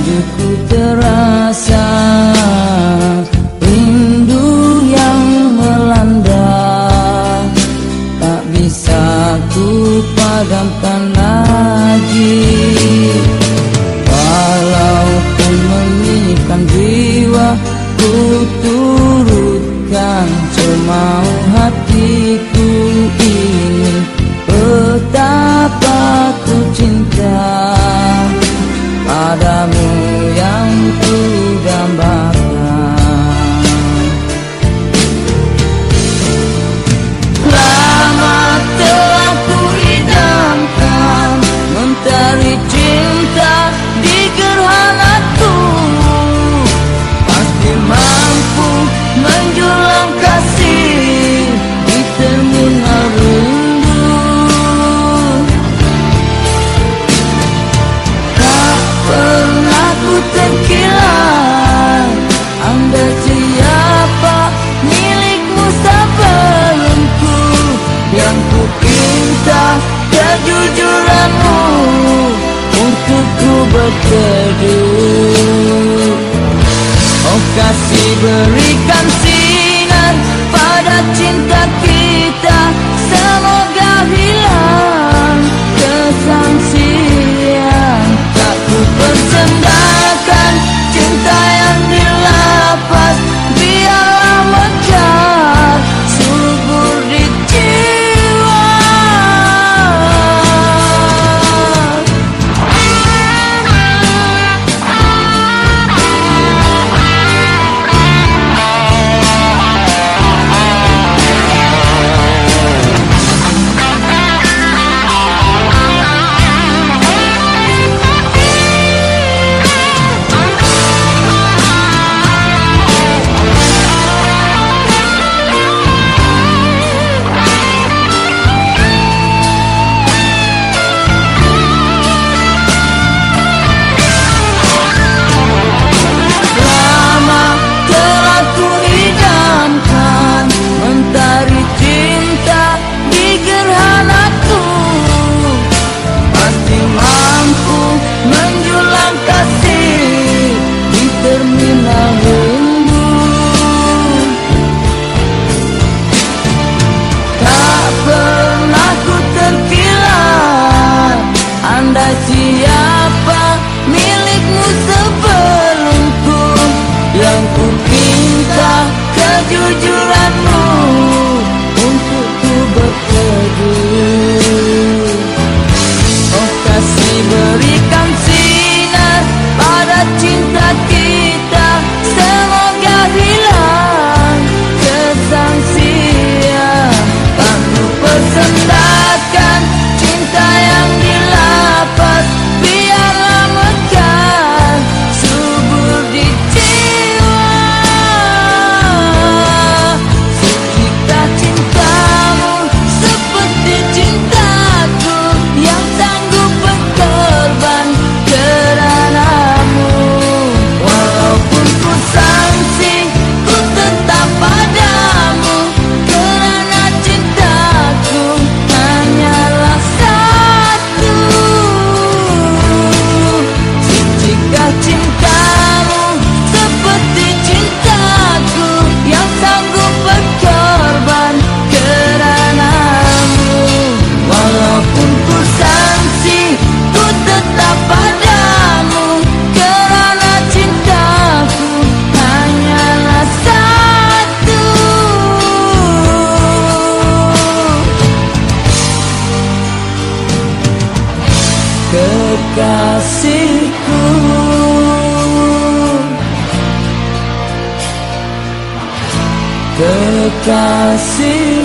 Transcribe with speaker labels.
Speaker 1: majuku terasa Rindu yang melanda. Tak bisa ku padamkan lagi. Walaupun menginginkan jiwa Ku turutkan cemau. Oh kasih berikan yo, yo. kasihku. Kekasih